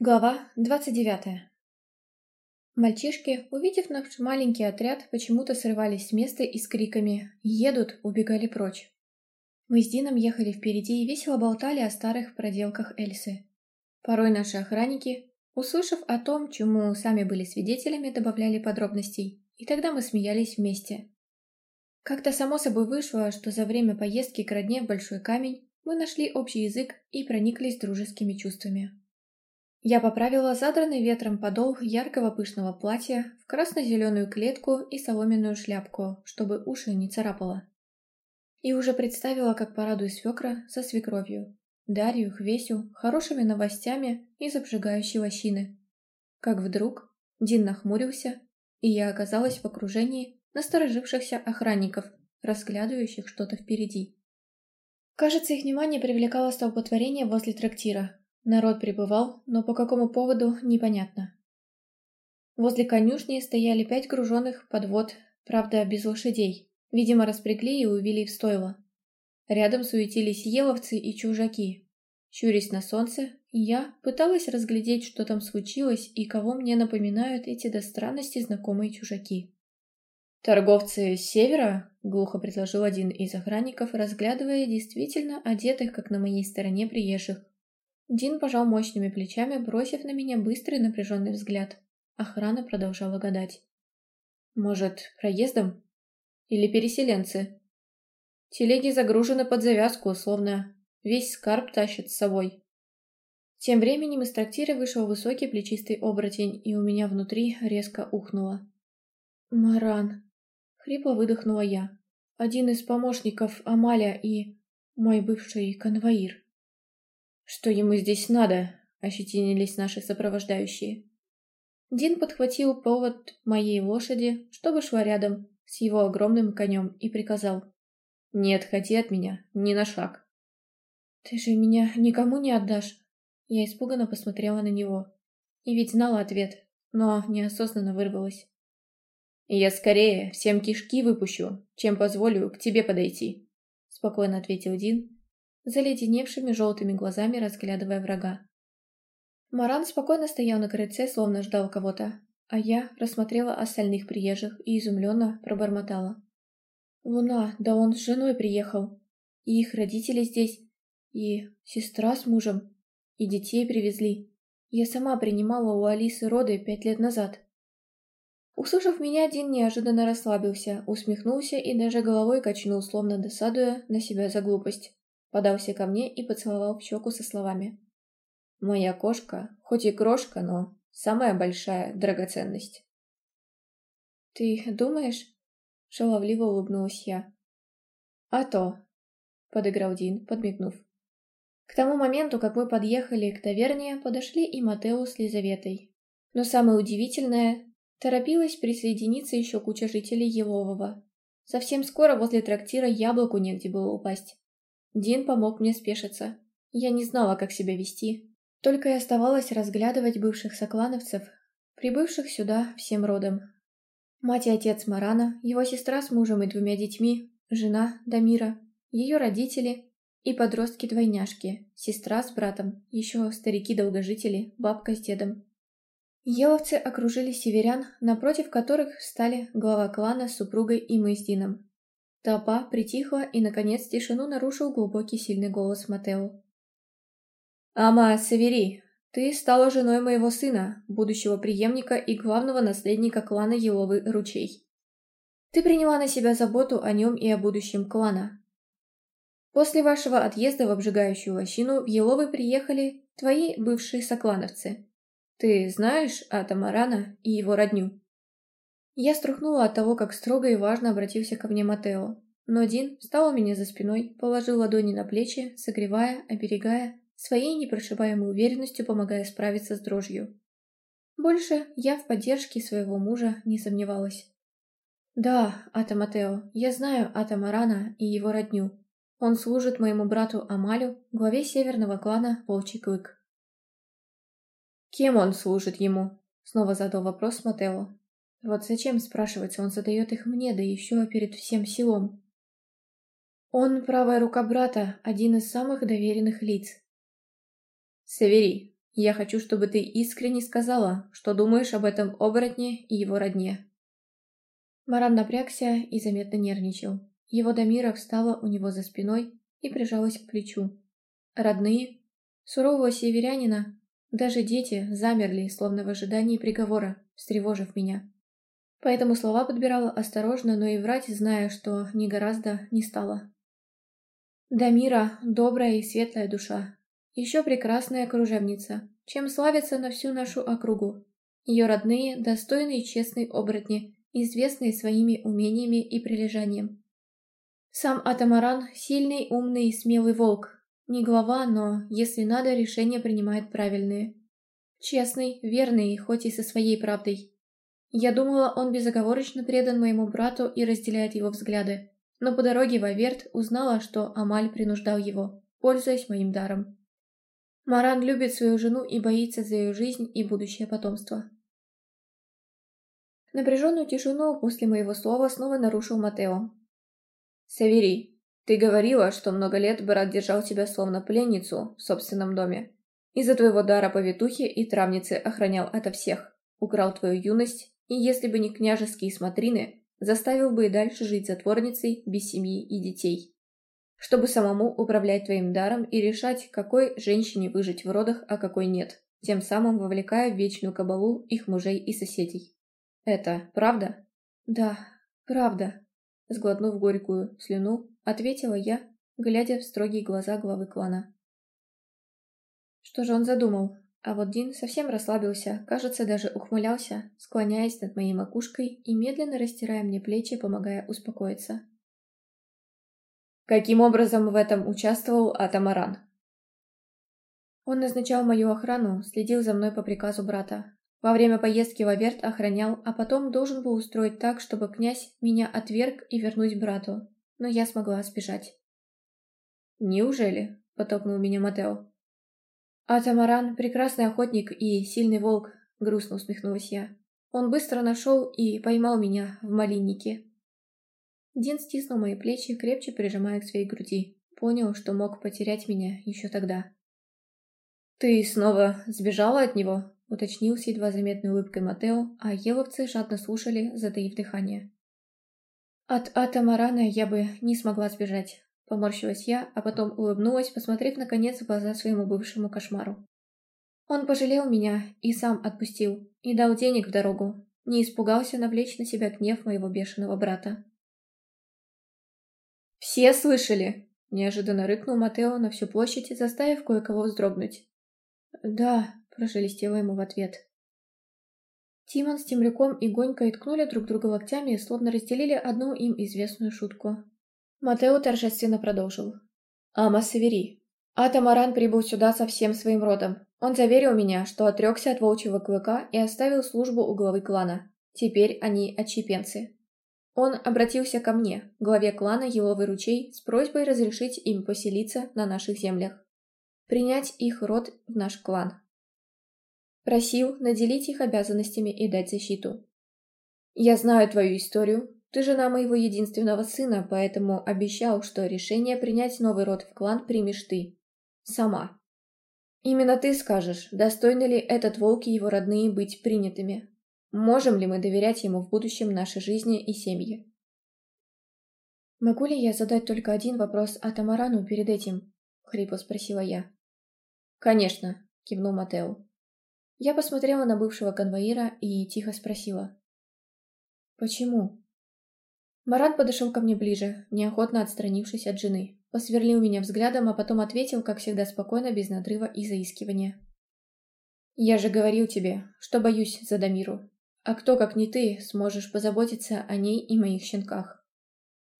Глава 29 Мальчишки, увидев наш маленький отряд, почему-то срывались с места и с криками «Едут!» убегали прочь. Мы с Дином ехали впереди и весело болтали о старых проделках Эльсы. Порой наши охранники, услышав о том, чему сами были свидетелями, добавляли подробностей, и тогда мы смеялись вместе. Как-то само собой вышло, что за время поездки к родне в Большой Камень мы нашли общий язык и прониклись дружескими чувствами. Я поправила задранный ветром подол яркого пышного платья в красно-зеленую клетку и соломенную шляпку, чтобы уши не царапало. И уже представила, как порадую свекра со свекровью, Дарью, Хвесю, хорошими новостями из обжигающей лощины. Как вдруг Дин нахмурился, и я оказалась в окружении насторожившихся охранников, разглядывающих что-то впереди. Кажется, их внимание привлекало столпотворение возле трактира, Народ прибывал, но по какому поводу – непонятно. Возле конюшни стояли пять груженных подвод, правда, без лошадей. Видимо, распрягли и увели в стойло. Рядом суетились еловцы и чужаки. Щурясь на солнце, я пыталась разглядеть, что там случилось и кого мне напоминают эти до странности знакомые чужаки. «Торговцы с севера?» — глухо предложил один из охранников, разглядывая действительно одетых, как на моей стороне, приезжих. Дин пожал мощными плечами, бросив на меня быстрый напряженный взгляд. Охрана продолжала гадать. «Может, проездом? Или переселенцы?» Телеги загружены под завязку, словно весь скарб тащит с собой. Тем временем из трактира вышел высокий плечистый оборотень, и у меня внутри резко ухнуло. «Маран!» — хрипло выдохнула я. «Один из помощников Амаля и мой бывший конвоир». «Что ему здесь надо?» — ощетинились наши сопровождающие. Дин подхватил повод моей лошади, чтобы шла рядом с его огромным конем, и приказал. «Не отходи от меня, ни на шаг». «Ты же меня никому не отдашь?» Я испуганно посмотрела на него. И ведь знала ответ, но неосознанно вырвалась. «Я скорее всем кишки выпущу, чем позволю к тебе подойти», — спокойно ответил Дин заледеневшими желтыми глазами разглядывая врага. Маран спокойно стоял на крыльце, словно ждал кого-то, а я рассмотрела остальных приезжих и изумленно пробормотала. «Луна, да он с женой приехал! И их родители здесь, и сестра с мужем, и детей привезли. Я сама принимала у Алисы роды пять лет назад». Услышав меня, Дин неожиданно расслабился, усмехнулся и даже головой качнул, словно досадуя на себя за глупость подался ко мне и поцеловал в щеку со словами. «Моя кошка, хоть и крошка, но самая большая драгоценность». «Ты думаешь?» — шаловливо улыбнулась я. «А то!» — подыграл Дин, подмигнув. К тому моменту, как мы подъехали к таверне, подошли и Матео с Лизаветой. Но самое удивительное, торопилась присоединиться еще куча жителей Елового. Совсем скоро возле трактира яблоку негде было упасть. Дин помог мне спешиться. Я не знала, как себя вести. Только и оставалось разглядывать бывших соклановцев, прибывших сюда всем родом. Мать и отец Марана, его сестра с мужем и двумя детьми, жена Дамира, ее родители и подростки-двойняшки, сестра с братом, еще старики-долгожители, бабка с дедом. Еловцы окружили северян, напротив которых встали глава клана с супругой и мы с Дином. Толпа притихла, и, наконец, тишину нарушил глубокий сильный голос Матео. «Ама, Севери, ты стала женой моего сына, будущего преемника и главного наследника клана Еловый Ручей. Ты приняла на себя заботу о нем и о будущем клана. После вашего отъезда в обжигающую лощину в Еловы приехали твои бывшие соклановцы. Ты знаешь Атамарана и его родню?» Я струхнула от того, как строго и важно обратился ко мне Матео. Но Дин встал у меня за спиной, положил ладони на плечи, согревая, оберегая, своей непрошибаемой уверенностью помогая справиться с дрожью. Больше я в поддержке своего мужа не сомневалась. «Да, Ата Матео, я знаю Ата Марана и его родню. Он служит моему брату Амалю, главе северного клана Волчий Клык». «Кем он служит ему?» — снова задал вопрос Матео. Вот зачем, спрашивается, он задает их мне, да еще перед всем селом. Он, правая рука брата, один из самых доверенных лиц. Савери, я хочу, чтобы ты искренне сказала, что думаешь об этом оборотне и его родне. Маран напрягся и заметно нервничал. Его Дамира встала у него за спиной и прижалась к плечу. Родные, сурового северянина, даже дети замерли, словно в ожидании приговора, встревожив меня. Поэтому слова подбирала осторожно, но и врать, зная, что не гораздо не стала. Дамира – добрая и светлая душа. Еще прекрасная кружевница, чем славится на всю нашу округу. Ее родные – достойные и честные оборотни, известные своими умениями и прилежанием. Сам Атамаран – сильный, умный и смелый волк. Не глава, но, если надо, решения принимает правильные. Честный, верный, хоть и со своей правдой. Я думала, он безоговорочно предан моему брату и разделяет его взгляды. Но по дороге в Аверт узнала, что Амаль принуждал его, пользуясь моим даром. Маран любит свою жену и боится за ее жизнь и будущее потомство. Напряженную тишину после моего слова снова нарушил Матео. «Савери, ты говорила, что много лет брат держал тебя словно пленницу в собственном доме. Из-за твоего дара повитухи и травницы охранял ото всех, украл твою юность и если бы не княжеские смотрины, заставил бы и дальше жить затворницей без семьи и детей. Чтобы самому управлять твоим даром и решать, какой женщине выжить в родах, а какой нет, тем самым вовлекая в вечную кабалу их мужей и соседей. Это правда? Да, правда. Сглотнув горькую слюну, ответила я, глядя в строгие глаза главы клана. Что же он задумал? А вот Дин совсем расслабился, кажется, даже ухмылялся, склоняясь над моей макушкой и медленно растирая мне плечи, помогая успокоиться. Каким образом в этом участвовал Атамаран? Он назначал мою охрану, следил за мной по приказу брата. Во время поездки в Аверт охранял, а потом должен был устроить так, чтобы князь меня отверг и вернуть брату. Но я смогла сбежать. «Неужели?» — потопнул меня Матео. Атамаран – прекрасный охотник и сильный волк, грустно усмехнулась я. Он быстро нашел и поймал меня в малиннике. Дин стиснул мои плечи, крепче прижимая к своей груди. Понял, что мог потерять меня еще тогда. «Ты снова сбежала от него?» — уточнил с едва заметной улыбкой Матео, а еловцы жадно слушали, затаив дыхание. «От Атамарана я бы не смогла сбежать. Поморщилась я, а потом улыбнулась, посмотрев наконец в глаза своему бывшему кошмару. Он пожалел меня и сам отпустил, не дал денег в дорогу, не испугался навлечь на себя гнев моего бешеного брата. «Все слышали!» — неожиданно рыкнул Матео на всю площадь, заставив кое-кого вздрогнуть. «Да», — прошелестело ему в ответ. Тимон с Темрюком и Гонькой ткнули друг друга локтями, словно разделили одну им известную шутку. Матео торжественно продолжил. «Ама Савери. А прибыл сюда со всем своим родом. Он заверил меня, что отрекся от волчьего клыка и оставил службу у главы клана. Теперь они отщепенцы». Он обратился ко мне, главе клана Еловый ручей, с просьбой разрешить им поселиться на наших землях. Принять их род в наш клан. Просил наделить их обязанностями и дать защиту. «Я знаю твою историю, ты жена моего единственного сына, поэтому обещал, что решение принять новый род в клан примешь ты. Сама. Именно ты скажешь, достойны ли этот волк и его родные быть принятыми. Можем ли мы доверять ему в будущем нашей жизни и семье? «Могу ли я задать только один вопрос Атамарану перед этим?» — хрипло спросила я. «Конечно», — кивнул Матео. Я посмотрела на бывшего конвоира и тихо спросила. «Почему?» Марат подошел ко мне ближе, неохотно отстранившись от жены. Посверлил меня взглядом, а потом ответил, как всегда, спокойно, без надрыва и заискивания. «Я же говорил тебе, что боюсь за Дамиру. А кто, как не ты, сможешь позаботиться о ней и моих щенках?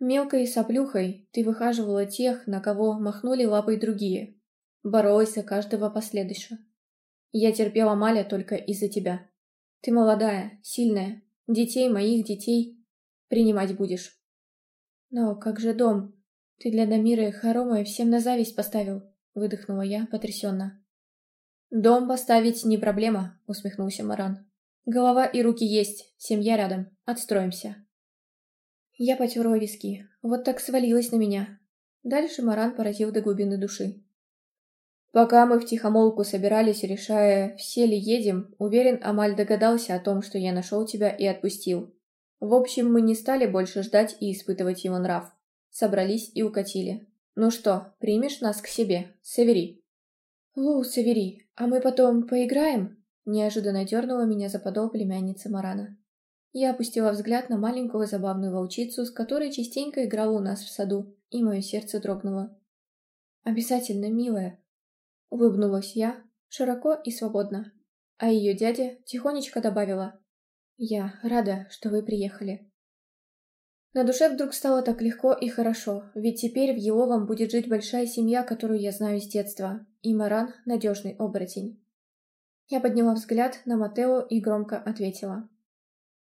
Мелкой соплюхой ты выхаживала тех, на кого махнули лапой другие. Боролась за каждого последующего. Я терпела Маля только из-за тебя. Ты молодая, сильная, детей моих детей принимать будешь. Но как же дом? Ты для Дамира и всем на зависть поставил, выдохнула я потрясенно. Дом поставить не проблема, усмехнулся Маран. Голова и руки есть, семья рядом, отстроимся. Я потерла виски, вот так свалилась на меня. Дальше Маран поразил до глубины души. Пока мы в тихомолку собирались, решая, все ли едем, уверен, Амаль догадался о том, что я нашел тебя и отпустил. В общем, мы не стали больше ждать и испытывать его нрав. Собрались и укатили. «Ну что, примешь нас к себе, Савери?» «Лу, Савери, а мы потом поиграем?» Неожиданно дернула меня за подол племянница Марана. Я опустила взгляд на маленькую забавную волчицу, с которой частенько играла у нас в саду, и мое сердце дрогнуло. «Обязательно, милая!» Улыбнулась я, широко и свободно. А ее дядя тихонечко добавила «Я рада, что вы приехали». На душе вдруг стало так легко и хорошо, ведь теперь в Еловом будет жить большая семья, которую я знаю с детства, и Маран – надежный оборотень. Я подняла взгляд на Матео и громко ответила.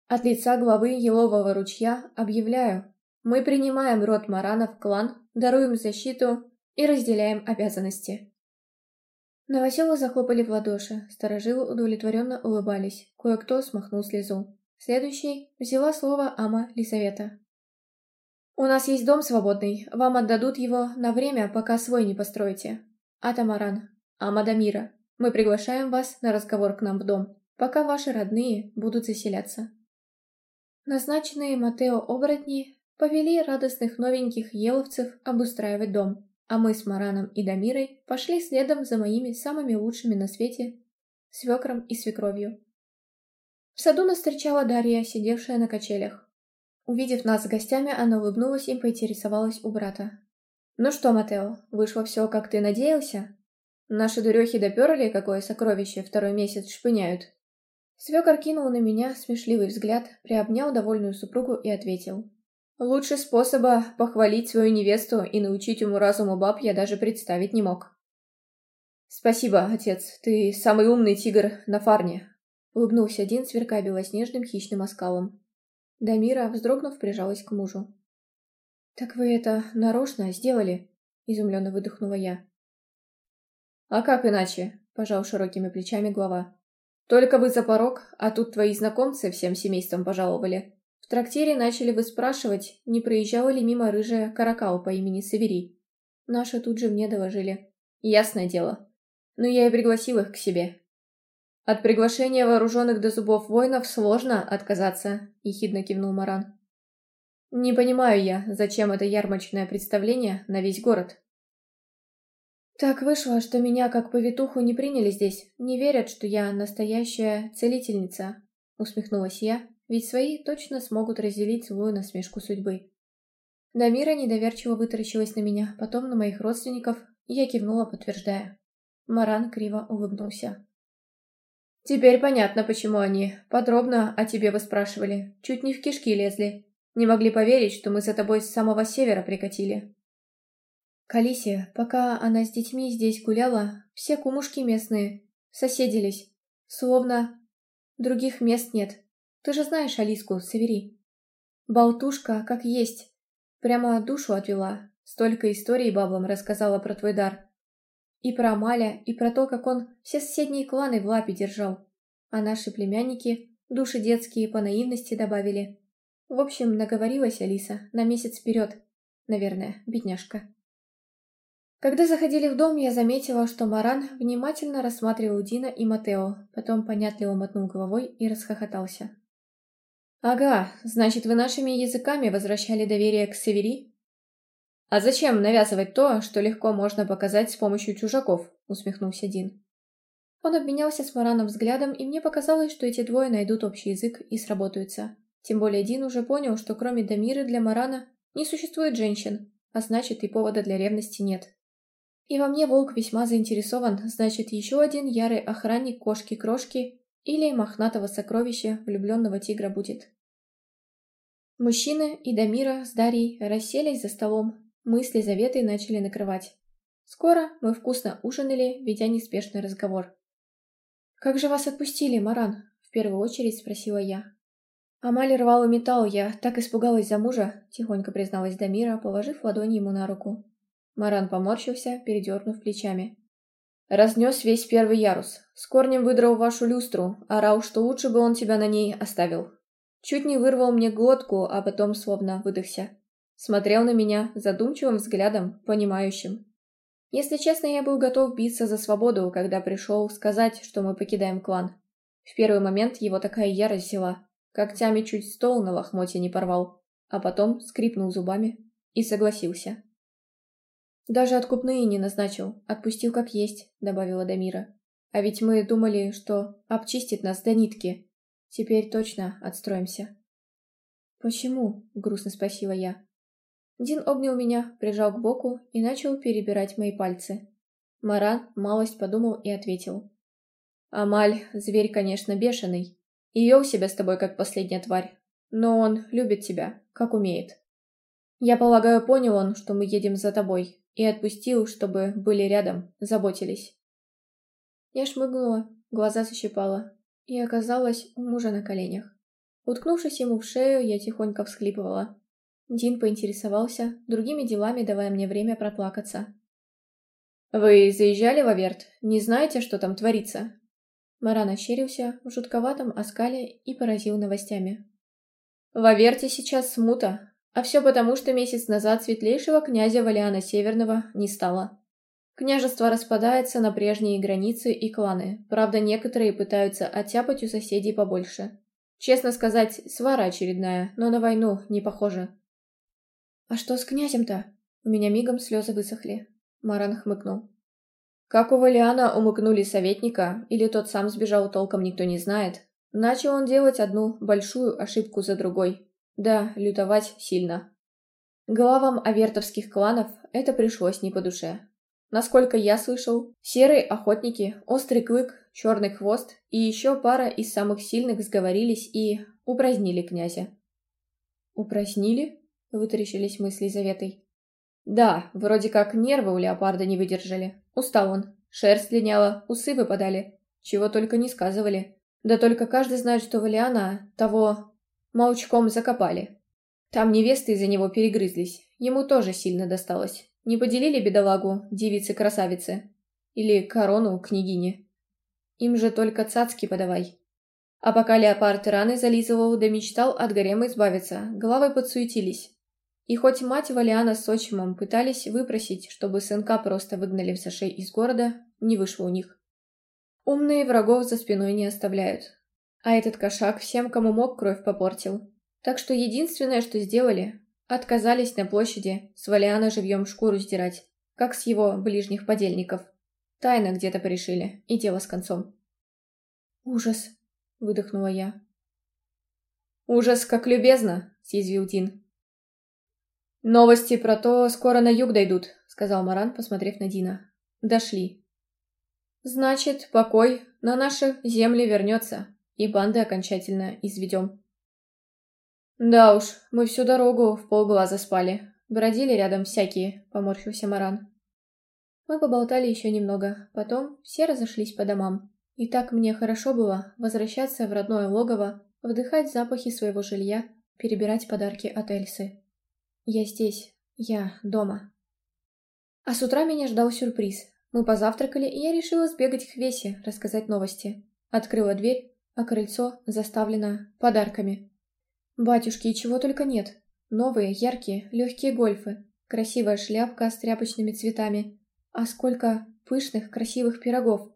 «От лица главы Елового ручья объявляю, мы принимаем род Марана в клан, даруем защиту и разделяем обязанности. Новоселы захлопали в ладоши, старожилы удовлетворенно улыбались, кое-кто смахнул слезу. Следующий взяла слово Ама Лисавета. «У нас есть дом свободный, вам отдадут его на время, пока свой не построите. Атамаран, Амадамира, мы приглашаем вас на разговор к нам в дом, пока ваши родные будут заселяться». Назначенные Матео оборотни повели радостных новеньких еловцев обустраивать дом. А мы с Мараном и Дамирой пошли следом за моими самыми лучшими на свете свекром и свекровью. В саду нас встречала Дарья, сидевшая на качелях. Увидев нас с гостями, она улыбнулась и поинтересовалась у брата. «Ну что, Матео, вышло все, как ты надеялся? Наши дурехи доперли, какое сокровище второй месяц шпыняют». Свекор кинул на меня смешливый взгляд, приобнял довольную супругу и ответил. Лучше способа похвалить свою невесту и научить уму-разуму баб я даже представить не мог. «Спасибо, отец, ты самый умный тигр на фарне», — улыбнулся один, сверкая белоснежным хищным оскалом. Дамира, вздрогнув, прижалась к мужу. «Так вы это нарочно сделали?» — изумленно выдохнула я. «А как иначе?» — пожал широкими плечами глава. «Только вы за порог, а тут твои знакомцы всем семейством пожаловали. В трактире начали выспрашивать, не проезжала ли мимо рыжая каракал по имени Савери. Наши тут же мне доложили. Ясное дело. Но я и пригласил их к себе. От приглашения вооруженных до зубов воинов сложно отказаться, ехидно кивнул Маран. Не понимаю я, зачем это ярмарочное представление на весь город. Так вышло, что меня как повитуху не приняли здесь. Не верят, что я настоящая целительница, усмехнулась я, ведь свои точно смогут разделить злую насмешку судьбы. Дамира недоверчиво вытаращилась на меня, потом на моих родственников, и я кивнула, подтверждая. Маран криво улыбнулся. «Теперь понятно, почему они подробно о тебе выспрашивали, чуть не в кишки лезли. Не могли поверить, что мы за тобой с самого севера прикатили». Калисия, пока она с детьми здесь гуляла, все кумушки местные соседились, словно других мест нет. Ты же знаешь Алиску, Севери. Болтушка, как есть. Прямо душу отвела. Столько историй баблам рассказала про твой дар. И про Маля, и про то, как он все соседние кланы в лапе держал. А наши племянники души детские по наивности добавили. В общем, наговорилась Алиса на месяц вперед. Наверное, бедняжка. Когда заходили в дом, я заметила, что Маран внимательно рассматривал Дина и Матео, потом понятливо мотнул головой и расхохотался. «Ага, значит, вы нашими языками возвращали доверие к Севери?» «А зачем навязывать то, что легко можно показать с помощью чужаков?» — усмехнулся Дин. Он обменялся с Мараном взглядом, и мне показалось, что эти двое найдут общий язык и сработаются. Тем более Дин уже понял, что кроме Дамиры для Марана не существует женщин, а значит и повода для ревности нет. И во мне волк весьма заинтересован, значит еще один ярый охранник кошки-крошки или мохнатого сокровища влюбленного тигра будет. Мужчины и Дамира с Дарьей расселись за столом. мысли заветы начали накрывать. Скоро мы вкусно ужинали, ведя неспешный разговор. «Как же вас отпустили, Маран?» – в первую очередь спросила я. «Амаль рвала металл, я так испугалась за мужа», – тихонько призналась Дамира, положив ладонь ему на руку. Маран поморщился, передернув плечами. «Разнес весь первый ярус. С корнем выдрал вашу люстру. Орал, что лучше бы он тебя на ней оставил. Чуть не вырвал мне глотку, а потом словно выдохся. Смотрел на меня задумчивым взглядом, понимающим. Если честно, я был готов биться за свободу, когда пришел сказать, что мы покидаем клан. В первый момент его такая ярость взяла. Когтями чуть стол на лохмоте не порвал, а потом скрипнул зубами и согласился. «Даже откупные не назначил, отпустил как есть», — добавила Дамира. «А ведь мы думали, что обчистит нас до нитки, Теперь точно отстроимся. «Почему?» — грустно спросила я. Дин обнял меня, прижал к боку и начал перебирать мои пальцы. Маран малость подумал и ответил. «Амаль, зверь, конечно, бешеный, и вел себя с тобой, как последняя тварь, но он любит тебя, как умеет. Я полагаю, понял он, что мы едем за тобой, и отпустил, чтобы были рядом, заботились». Я шмыгнула, глаза защипала, и оказалась у мужа на коленях. Уткнувшись ему в шею, я тихонько всхлипывала. Дин поинтересовался, другими делами давая мне время проплакаться. «Вы заезжали в Аверт? Не знаете, что там творится?» Маран ощерился в жутковатом оскале и поразил новостями. «В Аверте сейчас смута, а все потому, что месяц назад светлейшего князя Валиана Северного не стало. Княжество распадается на прежние границы и кланы, правда некоторые пытаются оттяпать у соседей побольше. Честно сказать, свара очередная, но на войну не похоже. «А что с князем-то?» У меня мигом слезы высохли. Маран хмыкнул. Как у Валиана умыкнули советника, или тот сам сбежал, толком никто не знает, начал он делать одну большую ошибку за другой. Да, лютовать сильно. Главам авертовских кланов это пришлось не по душе. Насколько я слышал, серые охотники, острый клык, черный хвост и еще пара из самых сильных сговорились и упразднили князя. «Упразднили?» — вытаращились мы с Лизаветой. «Да, вроде как нервы у леопарда не выдержали. Устал он. Шерсть линяла, усы выпадали. Чего только не сказывали. Да только каждый знает, что Валиана того молчком закопали. Там невесты из-за него перегрызлись. Ему тоже сильно досталось. Не поделили бедолагу, девицы-красавицы? Или корону княгини? Им же только цацки подавай. А пока леопард раны зализывал да мечтал от гарема избавиться, головы подсуетились. И хоть мать Валиана с отчимом пытались выпросить, чтобы сынка просто выгнали в зашей из города, не вышло у них. Умные врагов за спиной не оставляют. А этот кошак всем, кому мог, кровь попортил. Так что единственное, что сделали, Отказались на площади с Валиана живьем шкуру сдирать, как с его ближних подельников. Тайно где-то порешили, и дело с концом. «Ужас!» — выдохнула я. «Ужас, как любезно!» — съязвил Дин. «Новости про то скоро на юг дойдут», — сказал Маран, посмотрев на Дина. «Дошли». «Значит, покой на наши земли вернется, и банды окончательно изведем». «Да уж, мы всю дорогу в полглаза спали. Бродили рядом всякие», — поморщился Маран. Мы поболтали еще немного, потом все разошлись по домам. И так мне хорошо было возвращаться в родное логово, вдыхать запахи своего жилья, перебирать подарки от Эльсы. Я здесь, я дома. А с утра меня ждал сюрприз. Мы позавтракали, и я решила сбегать к Весе, рассказать новости. Открыла дверь, а крыльцо заставлено подарками. Батюшки, чего только нет. Новые, яркие, легкие гольфы, красивая шляпка с тряпочными цветами. А сколько пышных, красивых пирогов.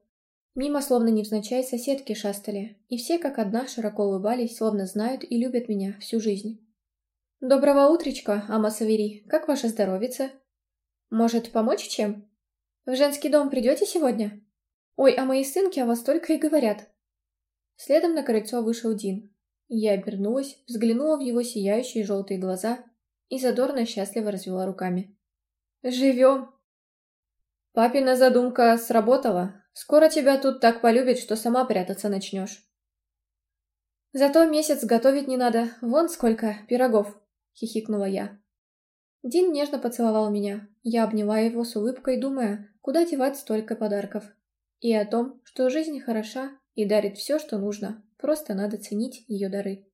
Мимо, словно невзначай, соседки шастали, и все как одна широко улыбались, словно знают и любят меня всю жизнь. «Доброго утречка, Ама Савери, Как ваша здоровица?» «Может, помочь чем? В женский дом придете сегодня?» «Ой, а мои сынки о вас только и говорят». Следом на крыльцо вышел Дин, я обернулась, взглянула в его сияющие желтые глаза и задорно счастливо развела руками. «Живем!» «Папина задумка сработала. Скоро тебя тут так полюбит, что сама прятаться начнешь». «Зато месяц готовить не надо. Вон сколько пирогов!» — хихикнула я. Дин нежно поцеловал меня. Я обняла его с улыбкой, думая, куда девать столько подарков. И о том, что жизнь хороша и дарит все, что нужно. Просто надо ценить ее дары.